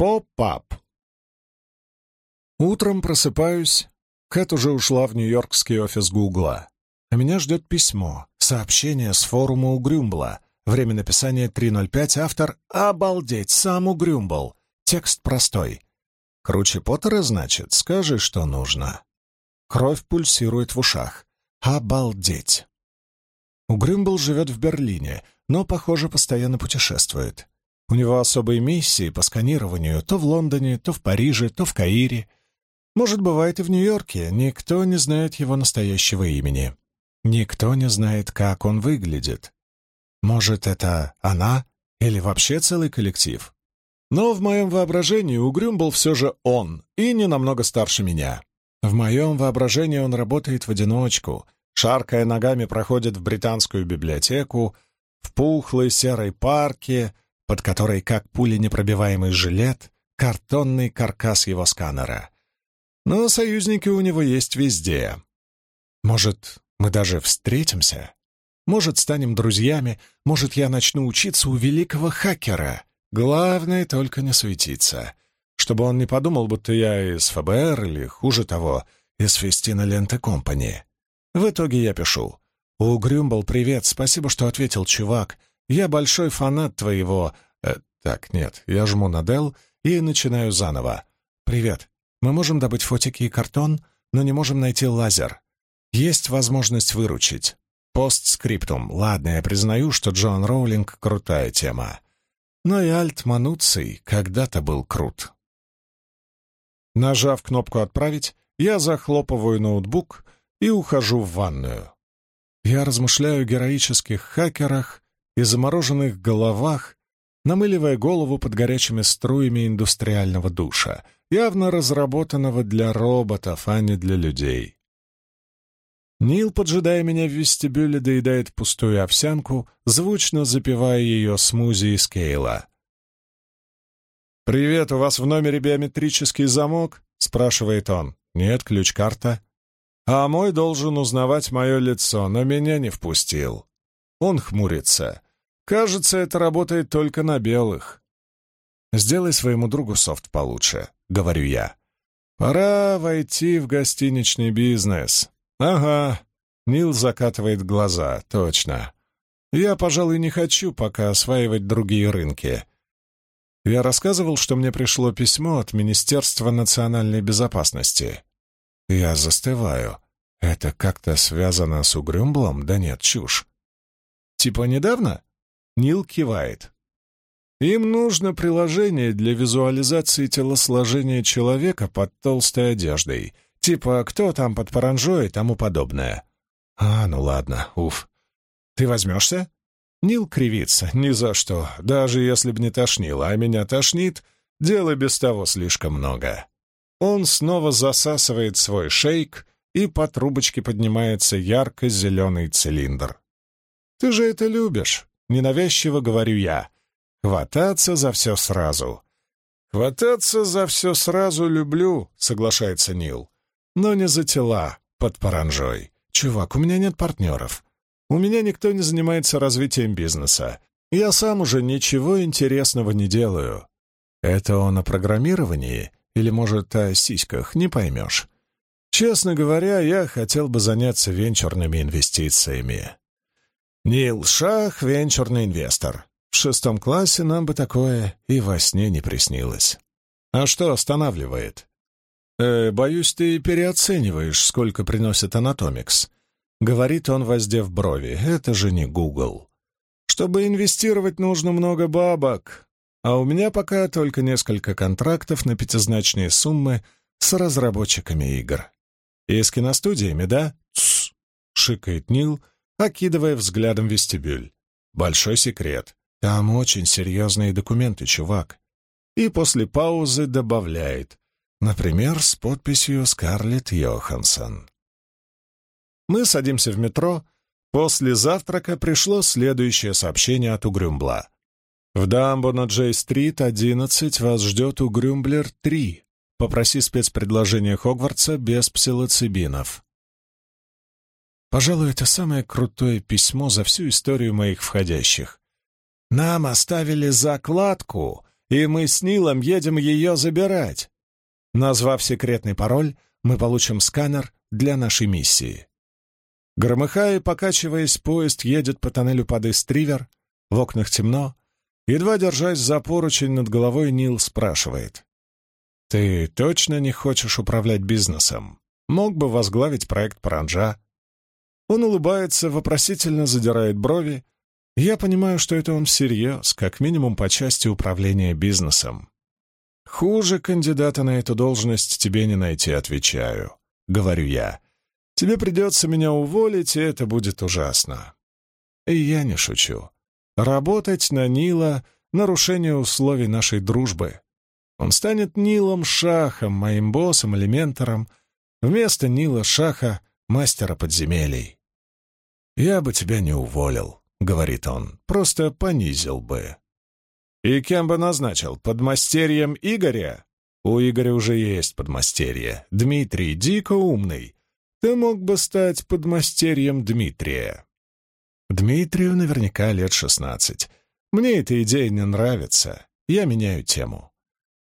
Pop-up. Утром просыпаюсь. Кэт уже ушла в нью-йоркский офис Гугла. А меня ждет письмо, сообщение с форума Угрюмбла. Время написания 3.05, автор «Обалдеть, сам Угрюмбл». Текст простой. Круче Поттера, значит, скажи, что нужно. Кровь пульсирует в ушах. Обалдеть. Угрюмбл живет в Берлине, но, похоже, постоянно путешествует. У него особые миссии по сканированию то в Лондоне, то в Париже, то в Каире. Может, бывает и в Нью-Йорке. Никто не знает его настоящего имени. Никто не знает, как он выглядит. Может, это она или вообще целый коллектив? Но в моем воображении Угрюм был все же он, и не намного старше меня. В моем воображении он работает в одиночку, шаркая ногами проходит в британскую библиотеку, в пухлой серой парке, под которой, как пуленепробиваемый жилет, картонный каркас его сканера. Но союзники у него есть везде. Может, мы даже встретимся? Может, станем друзьями? Может, я начну учиться у великого хакера? Главное только не суетиться, чтобы он не подумал, будто я из ФБР или, хуже того, из Фестина Ленты Компани. В итоге я пишу. «У Грюмбл, привет, спасибо, что ответил, чувак. Я большой фанат твоего...» э, «Так, нет, я жму на Dell и начинаю заново. Привет, мы можем добыть фотики и картон, но не можем найти лазер. Есть возможность выручить. Постскриптум. Ладно, я признаю, что Джон Роулинг — крутая тема. Но и Альт Мануций когда-то был крут. Нажав кнопку «Отправить», я захлопываю ноутбук и ухожу в ванную. Я размышляю о героических хакерах и замороженных головах, намыливая голову под горячими струями индустриального душа, явно разработанного для роботов, а не для людей. Нил, поджидая меня в вестибюле, доедает пустую овсянку, звучно запивая ее смузи из кейла. «Привет, у вас в номере биометрический замок?» — спрашивает он. «Нет, ключ-карта». «А мой должен узнавать мое лицо, но меня не впустил». Он хмурится. «Кажется, это работает только на белых». «Сделай своему другу софт получше», — говорю я. «Пора войти в гостиничный бизнес». «Ага», — Нил закатывает глаза, точно. «Я, пожалуй, не хочу пока осваивать другие рынки». Я рассказывал, что мне пришло письмо от Министерства национальной безопасности. Я застываю. Это как-то связано с Угрюмблом? Да нет, чушь. Типа недавно? Нил кивает. Им нужно приложение для визуализации телосложения человека под толстой одеждой — Типа, кто там под паранжой и тому подобное. А, ну ладно, уф. Ты возьмешься? Нил кривится. Ни за что. Даже если б не тошнило, а меня тошнит, дела без того слишком много. Он снова засасывает свой шейк, и по трубочке поднимается ярко-зеленый цилиндр. «Ты же это любишь», — ненавязчиво говорю я. «Хвататься за все сразу». «Хвататься за все сразу люблю», — соглашается Нил но не за тела под паранжой. Чувак, у меня нет партнеров. У меня никто не занимается развитием бизнеса. Я сам уже ничего интересного не делаю. Это он о программировании или, может, о сиськах, не поймешь. Честно говоря, я хотел бы заняться венчурными инвестициями. Нил Шах — венчурный инвестор. В шестом классе нам бы такое и во сне не приснилось. А что останавливает? «Э, «Боюсь, ты переоцениваешь, сколько приносит Анатомикс», — говорит он, воздев брови. «Это же не Гугл. Чтобы инвестировать, нужно много бабок, а у меня пока только несколько контрактов на пятизначные суммы с разработчиками игр. И с киностудиями, да?» «Тссс», — шикает Нил, окидывая взглядом вестибюль. «Большой секрет. Там очень серьезные документы, чувак». И после паузы добавляет. Например, с подписью «Скарлетт Йоханссон». Мы садимся в метро. После завтрака пришло следующее сообщение от Угрюмбла. В Дамбо на Джей-стрит 11 вас ждет Угрюмблер 3. Попроси спецпредложение Хогвартса без псилоцибинов. Пожалуй, это самое крутое письмо за всю историю моих входящих. Нам оставили закладку, и мы с Нилом едем ее забирать. Назвав секретный пароль, мы получим сканер для нашей миссии. Громыхая и покачиваясь, поезд едет по тоннелю под Истривер, в окнах темно. Едва держась за поручень над головой, Нил спрашивает. «Ты точно не хочешь управлять бизнесом? Мог бы возглавить проект Паранджа?» Он улыбается, вопросительно задирает брови. Я понимаю, что это он всерьез, как минимум по части управления бизнесом. «Хуже кандидата на эту должность тебе не найти», — отвечаю. Говорю я. Тебе придется меня уволить, и это будет ужасно. И я не шучу. Работать на Нила — нарушение условий нашей дружбы. Он станет Нилом Шахом, моим боссом или ментором, вместо Нила Шаха — мастера подземелий. «Я бы тебя не уволил», — говорит он, — «просто понизил бы». «И кем бы назначил? Подмастерьем Игоря?» «У Игоря уже есть подмастерье. Дмитрий дико умный, ты мог бы стать подмастерьем Дмитрия. Дмитрию наверняка лет шестнадцать. Мне эта идея не нравится. Я меняю тему.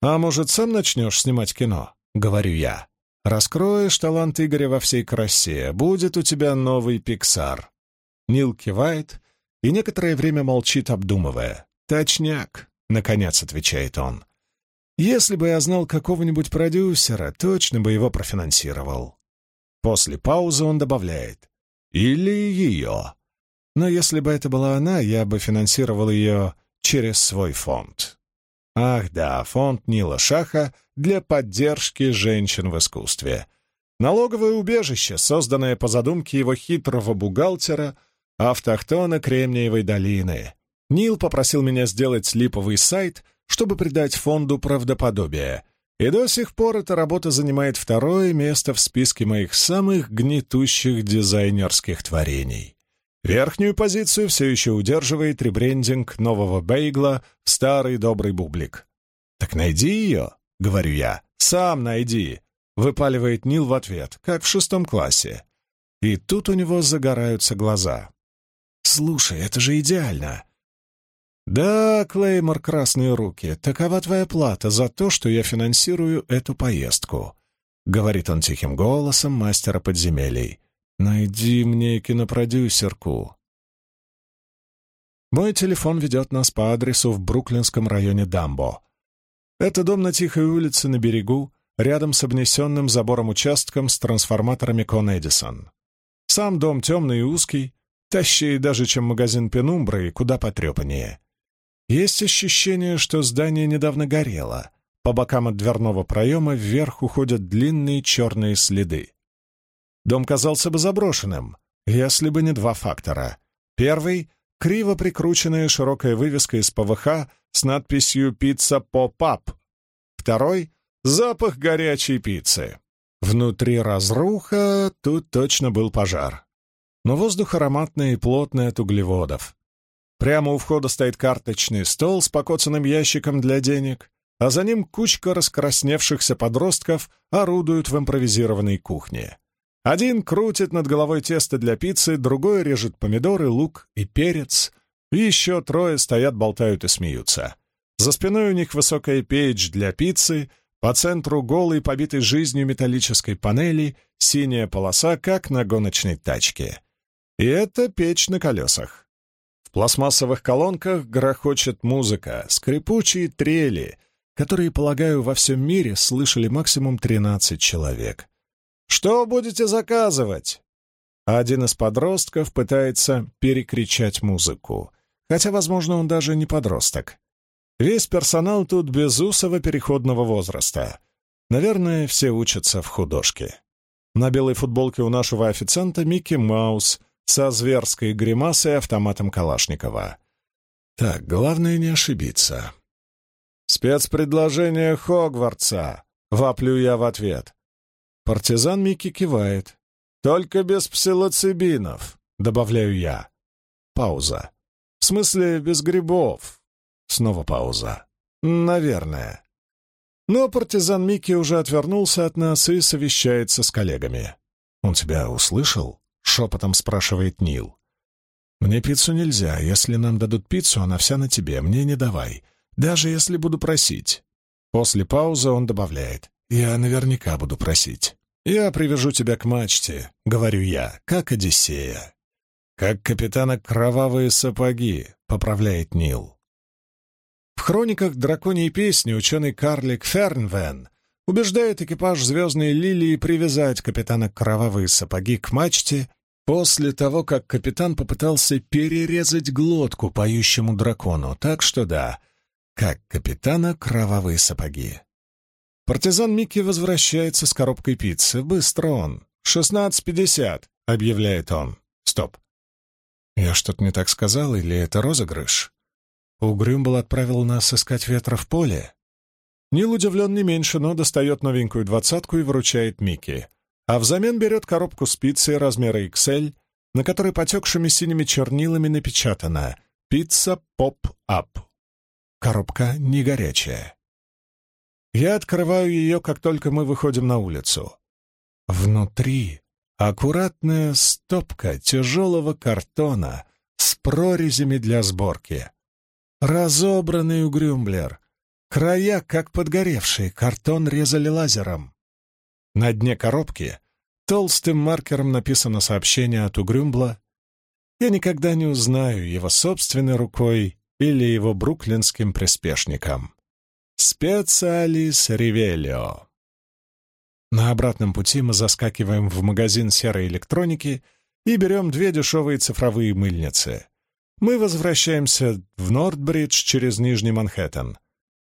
А может, сам начнешь снимать кино? Говорю я. Раскроешь талант Игоря во всей красе. Будет у тебя новый Пиксар. Нил кивает и некоторое время молчит, обдумывая. «Точняк», — наконец отвечает он. «Если бы я знал какого-нибудь продюсера, точно бы его профинансировал. После паузы он добавляет «или ее». Но если бы это была она, я бы финансировал ее через свой фонд. Ах да, фонд Нила Шаха для поддержки женщин в искусстве. Налоговое убежище, созданное по задумке его хитрого бухгалтера, автохтона Кремниевой долины. Нил попросил меня сделать липовый сайт, чтобы придать фонду правдоподобие, и до сих пор эта работа занимает второе место в списке моих самых гнетущих дизайнерских творений. Верхнюю позицию все еще удерживает ребрендинг нового бейгла старый добрый бублик. «Так найди ее», — говорю я. «Сам найди», — выпаливает Нил в ответ, как в шестом классе. И тут у него загораются глаза. «Слушай, это же идеально. «Да, Клеймор Красные Руки, такова твоя плата за то, что я финансирую эту поездку», — говорит он тихим голосом мастера подземелий. «Найди мне кинопродюсерку». Мой телефон ведет нас по адресу в бруклинском районе Дамбо. Это дом на тихой улице на берегу, рядом с обнесенным забором участком с трансформаторами Кон Эдисон. Сам дом темный и узкий, тащее даже, чем магазин Пенумбры и куда потрепаннее. Есть ощущение, что здание недавно горело. По бокам от дверного проема вверх уходят длинные черные следы. Дом казался бы заброшенным, если бы не два фактора. Первый — криво прикрученная широкая вывеска из ПВХ с надписью «Пицца Поп-Ап». Второй — запах горячей пиццы. Внутри разруха, тут точно был пожар. Но воздух ароматный и плотный от углеводов. Прямо у входа стоит карточный стол с покоцанным ящиком для денег, а за ним кучка раскрасневшихся подростков орудуют в импровизированной кухне. Один крутит над головой тесто для пиццы, другой режет помидоры, лук и перец, и еще трое стоят, болтают и смеются. За спиной у них высокая печь для пиццы, по центру голой, побитой жизнью металлической панели, синяя полоса, как на гоночной тачке. И это печь на колесах. В пластмассовых колонках грохочет музыка, скрипучие трели, которые, полагаю, во всем мире слышали максимум 13 человек. «Что будете заказывать?» Один из подростков пытается перекричать музыку, хотя, возможно, он даже не подросток. Весь персонал тут безусого переходного возраста. Наверное, все учатся в художке. На белой футболке у нашего официанта Микки Маус — со зверской гримасой автоматом Калашникова. Так, главное не ошибиться. «Спецпредложение Хогвартса!» — воплю я в ответ. Партизан Микки кивает. «Только без псилоцибинов», — добавляю я. Пауза. «В смысле, без грибов?» Снова пауза. «Наверное». Но партизан Микки уже отвернулся от нас и совещается с коллегами. «Он тебя услышал?» — шепотом спрашивает Нил. «Мне пиццу нельзя. Если нам дадут пиццу, она вся на тебе. Мне не давай. Даже если буду просить. После паузы он добавляет. Я наверняка буду просить. Я привяжу тебя к мачте, говорю я, как Одиссея. Как капитана Кровавые сапоги, поправляет Нил. В хрониках драконьей песни ученый-карлик Фернвен убеждает экипаж «Звездной лилии» привязать капитана Кровавые сапоги к мачте после того, как капитан попытался перерезать глотку поющему дракону. Так что да, как капитана Кровавые сапоги. Партизан Микки возвращается с коробкой пиццы. Быстро он. «Шестнадцать пятьдесят», — объявляет он. Стоп. Я что-то не так сказал, или это розыгрыш? Угрюмбл отправил нас искать ветра в поле. Нил удивлен не меньше, но достает новенькую двадцатку и вручает Микки. А взамен берет коробку с пиццей размера XL, на которой потекшими синими чернилами напечатано «Пицца поп-ап». Коробка не горячая. Я открываю ее, как только мы выходим на улицу. Внутри аккуратная стопка тяжелого картона с прорезями для сборки. Разобранный угрюмблер. Края, как подгоревший, картон резали лазером. На дне коробки толстым маркером написано сообщение от угрюмбла. Я никогда не узнаю его собственной рукой или его бруклинским приспешником. Специалис Ривелио. На обратном пути мы заскакиваем в магазин серой электроники и берем две дешевые цифровые мыльницы. Мы возвращаемся в Нордбридж через Нижний Манхэттен.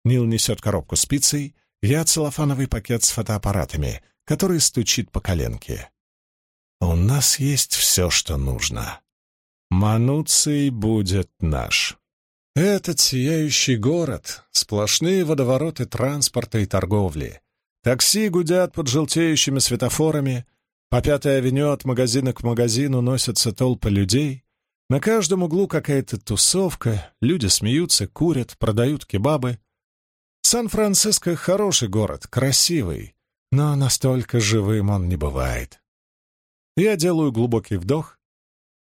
Нил несет коробку с пиццей, я целлофановый пакет с фотоаппаратами, который стучит по коленке. У нас есть все, что нужно. Мануций будет наш. Этот сияющий город — сплошные водовороты транспорта и торговли. Такси гудят под желтеющими светофорами, по Пятой авеню от магазина к магазину носятся толпы людей, на каждом углу какая-то тусовка, люди смеются, курят, продают кебабы. Сан-Франциско — хороший город, красивый, но настолько живым он не бывает. Я делаю глубокий вдох.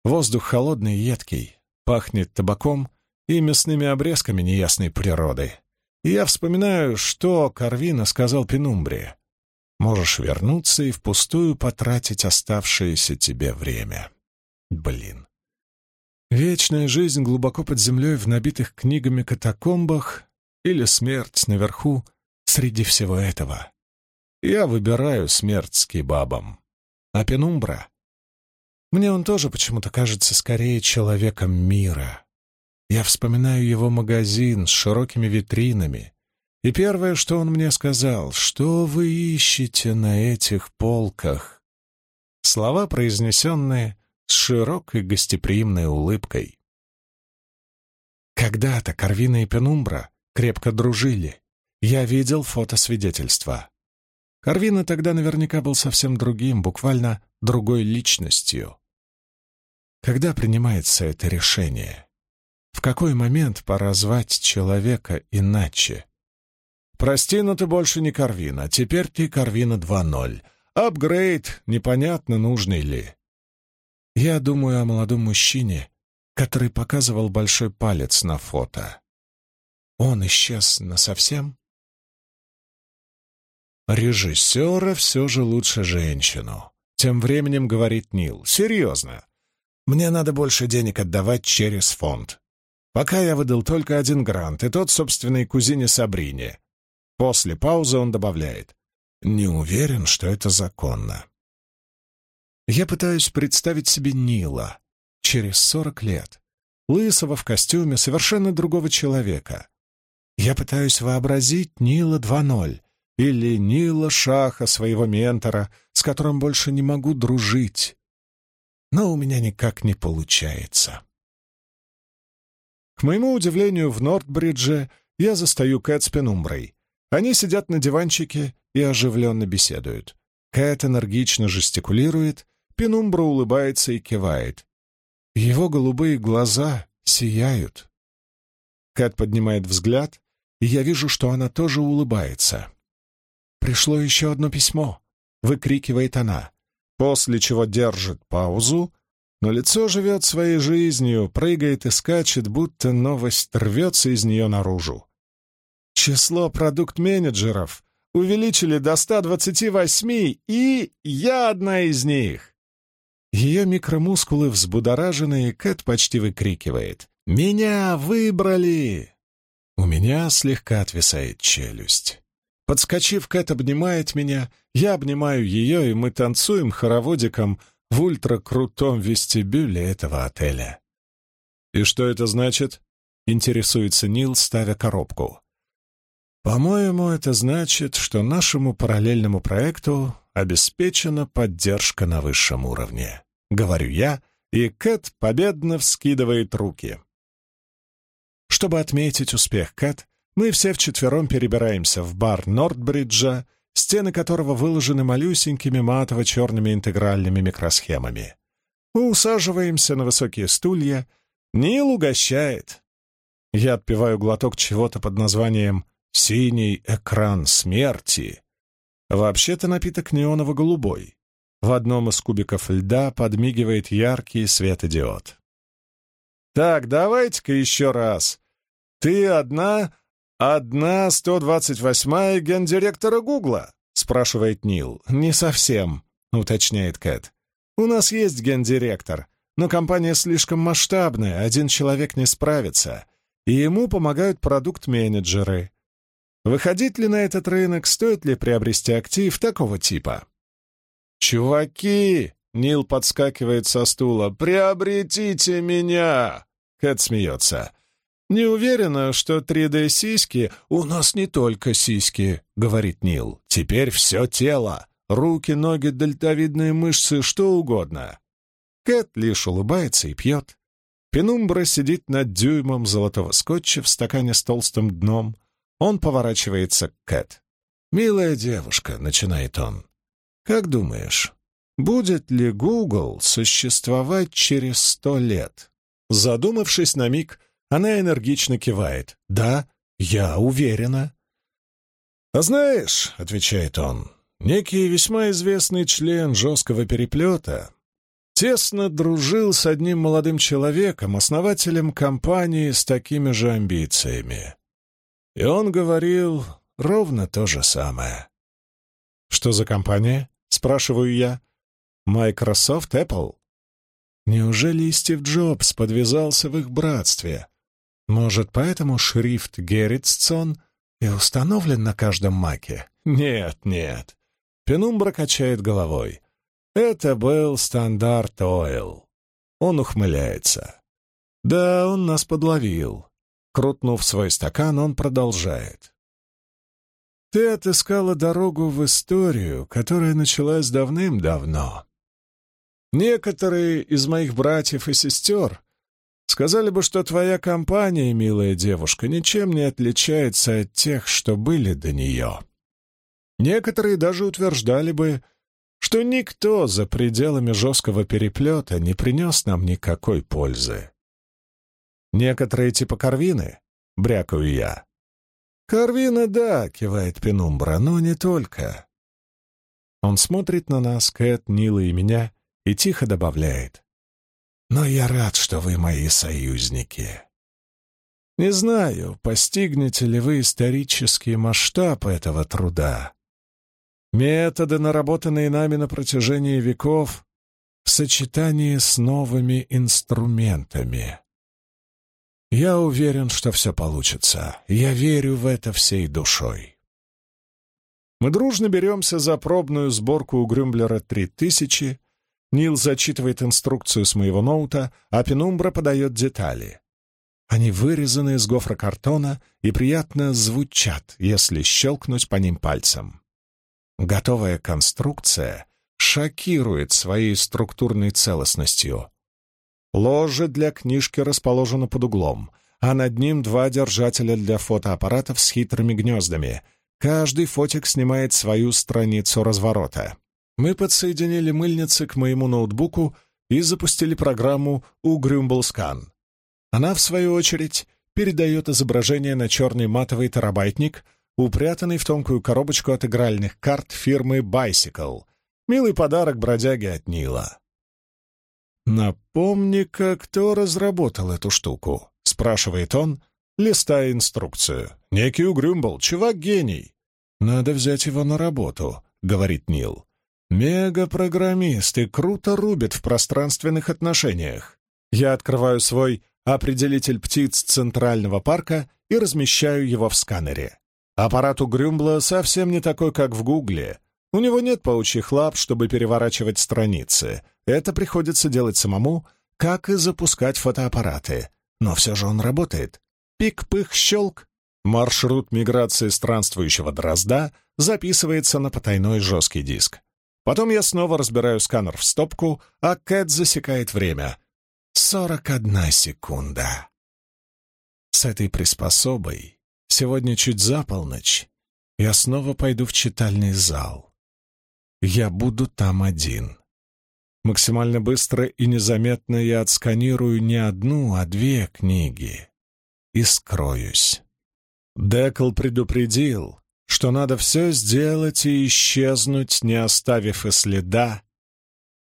Воздух холодный и едкий, пахнет табаком и мясными обрезками неясной природы. И я вспоминаю, что Карвина сказал Пенумбре. Можешь вернуться и впустую потратить оставшееся тебе время. Блин. Вечная жизнь глубоко под землей в набитых книгами катакомбах или смерть наверху среди всего этого. Я выбираю смерть с кебабом. А Пенумбра? Мне он тоже почему-то кажется скорее человеком мира. Я вспоминаю его магазин с широкими витринами, и первое, что он мне сказал, что вы ищете на этих полках? Слова, произнесенные с широкой гостеприимной улыбкой. Когда-то Карвина и Пенумбра крепко дружили. Я видел фотосвидетельства. Карвина тогда наверняка был совсем другим, буквально другой личностью. Когда принимается это решение? В какой момент пора звать человека иначе? Прости, но ты больше не Карвина, теперь ты Карвина 2.0. Апгрейд, непонятно, нужный ли. Я думаю о молодом мужчине, который показывал большой палец на фото. Он исчез насовсем? Режиссера все же лучше женщину. Тем временем говорит Нил. Серьезно. Мне надо больше денег отдавать через фонд. Пока я выдал только один грант, и тот собственной кузине Сабрине. После паузы он добавляет. Не уверен, что это законно. Я пытаюсь представить себе Нила через сорок лет, лысого в костюме совершенно другого человека. Я пытаюсь вообразить Нила 2.0 или Нила Шаха, своего ментора, с которым больше не могу дружить. Но у меня никак не получается. К моему удивлению, в Нордбридже я застаю Кэт с Пенумброй. Они сидят на диванчике и оживленно беседуют. Кэт энергично жестикулирует, Пенумбра улыбается и кивает. Его голубые глаза сияют. Кэт поднимает взгляд, и я вижу, что она тоже улыбается. «Пришло еще одно письмо», — выкрикивает она, после чего держит паузу, но лицо живет своей жизнью, прыгает и скачет, будто новость рвется из нее наружу. Число продукт-менеджеров увеличили до 128, и я одна из них. Ее микромускулы взбудоражены, и Кэт почти выкрикивает. «Меня выбрали!» У меня слегка отвисает челюсть. Подскочив, Кэт обнимает меня, я обнимаю ее, и мы танцуем хороводиком в ультракрутом вестибюле этого отеля. «И что это значит?» — интересуется Нил, ставя коробку. «По-моему, это значит, что нашему параллельному проекту обеспечена поддержка на высшем уровне», — говорю я, и Кэт победно вскидывает руки. Чтобы отметить успех Кэт, мы все вчетвером перебираемся в бар Нордбриджа, стены которого выложены малюсенькими матово-черными интегральными микросхемами. Мы усаживаемся на высокие стулья. Нил угощает. Я отпиваю глоток чего-то под названием «Синий экран смерти». Вообще-то напиток неоново-голубой. В одном из кубиков льда подмигивает яркий светодиод. «Так, давайте-ка еще раз. Ты одна, одна 128-я гендиректора Гугла?» — спрашивает Нил. «Не совсем», — уточняет Кэт. «У нас есть гендиректор, но компания слишком масштабная, один человек не справится, и ему помогают продукт-менеджеры. Выходить ли на этот рынок, стоит ли приобрести актив такого типа?» «Чуваки!» — Нил подскакивает со стула. «Приобретите меня!» — Кэт смеется. «Не уверена, что 3D-сиськи...» «У нас не только сиськи», — говорит Нил. «Теперь все тело. Руки, ноги, дельтовидные мышцы, что угодно». Кэт лишь улыбается и пьет. Пенумбра сидит над дюймом золотого скотча в стакане с толстым дном. Он поворачивается к Кэт. «Милая девушка», — начинает он, как думаешь, будет ли Google существовать через сто лет? Задумавшись на миг, она энергично кивает. «Да, я уверена». «А знаешь», — отвечает он, — «некий весьма известный член жесткого переплета тесно дружил с одним молодым человеком, основателем компании с такими же амбициями. И он говорил ровно то же самое. Что за компания? Спрашиваю я. Microsoft, Apple? Неужели и Стив Джобс подвязался в их братстве? Может, поэтому шрифт Герритсон и установлен на каждом маке? Нет, нет. Пенумбра качает головой. Это был стандарт Ойл. Он ухмыляется. Да, он нас подловил. Крутнув свой стакан, он продолжает. Ты отыскала дорогу в историю, которая началась давным-давно. Некоторые из моих братьев и сестер сказали бы, что твоя компания, милая девушка, ничем не отличается от тех, что были до нее. Некоторые даже утверждали бы, что никто за пределами жесткого переплета не принес нам никакой пользы. Некоторые типа Карвины, брякаю я, «Карвина, да», — кивает Пенумбра, — «но не только». Он смотрит на нас, Кэт, Нила и меня, и тихо добавляет. «Но я рад, что вы мои союзники». Не знаю, постигнете ли вы исторический масштаб этого труда. Методы, наработанные нами на протяжении веков, в сочетании с новыми инструментами. Я уверен, что все получится. Я верю в это всей душой. Мы дружно беремся за пробную сборку у Грюмблера 3000. Нил зачитывает инструкцию с моего ноута, а Пенумбра подает детали. Они вырезаны из гофрокартона и приятно звучат, если щелкнуть по ним пальцем. Готовая конструкция шокирует своей структурной целостностью. Ложе для книжки расположено под углом, а над ним два держателя для фотоаппаратов с хитрыми гнездами. Каждый фотик снимает свою страницу разворота. Мы подсоединили мыльницы к моему ноутбуку и запустили программу Ugrumble Она, в свою очередь, передает изображение на черный матовый терабайтник, упрятанный в тонкую коробочку от игральных карт фирмы Bicycle. Милый подарок бродяге от Нила. «Напомни-ка, кто разработал эту штуку?» — спрашивает он, листая инструкцию. Некий Угрюмбл, чувак гений. Надо взять его на работу, говорит Нил. Мега-программист и круто рубит в пространственных отношениях. Я открываю свой определитель птиц Центрального парка и размещаю его в сканере. Аппарат у Грюмбла совсем не такой, как в Гугле. У него нет паучьих лап, чтобы переворачивать страницы. Это приходится делать самому, как и запускать фотоаппараты. Но все же он работает. Пик-пых-щелк. Маршрут миграции странствующего дрозда записывается на потайной жесткий диск. Потом я снова разбираю сканер в стопку, а Кэт засекает время. Сорок одна секунда. С этой приспособой сегодня чуть за полночь я снова пойду в читальный зал. Я буду там один. Максимально быстро и незаметно я отсканирую не одну, а две книги и скроюсь. Декл предупредил, что надо все сделать и исчезнуть, не оставив и следа,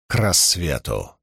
к рассвету.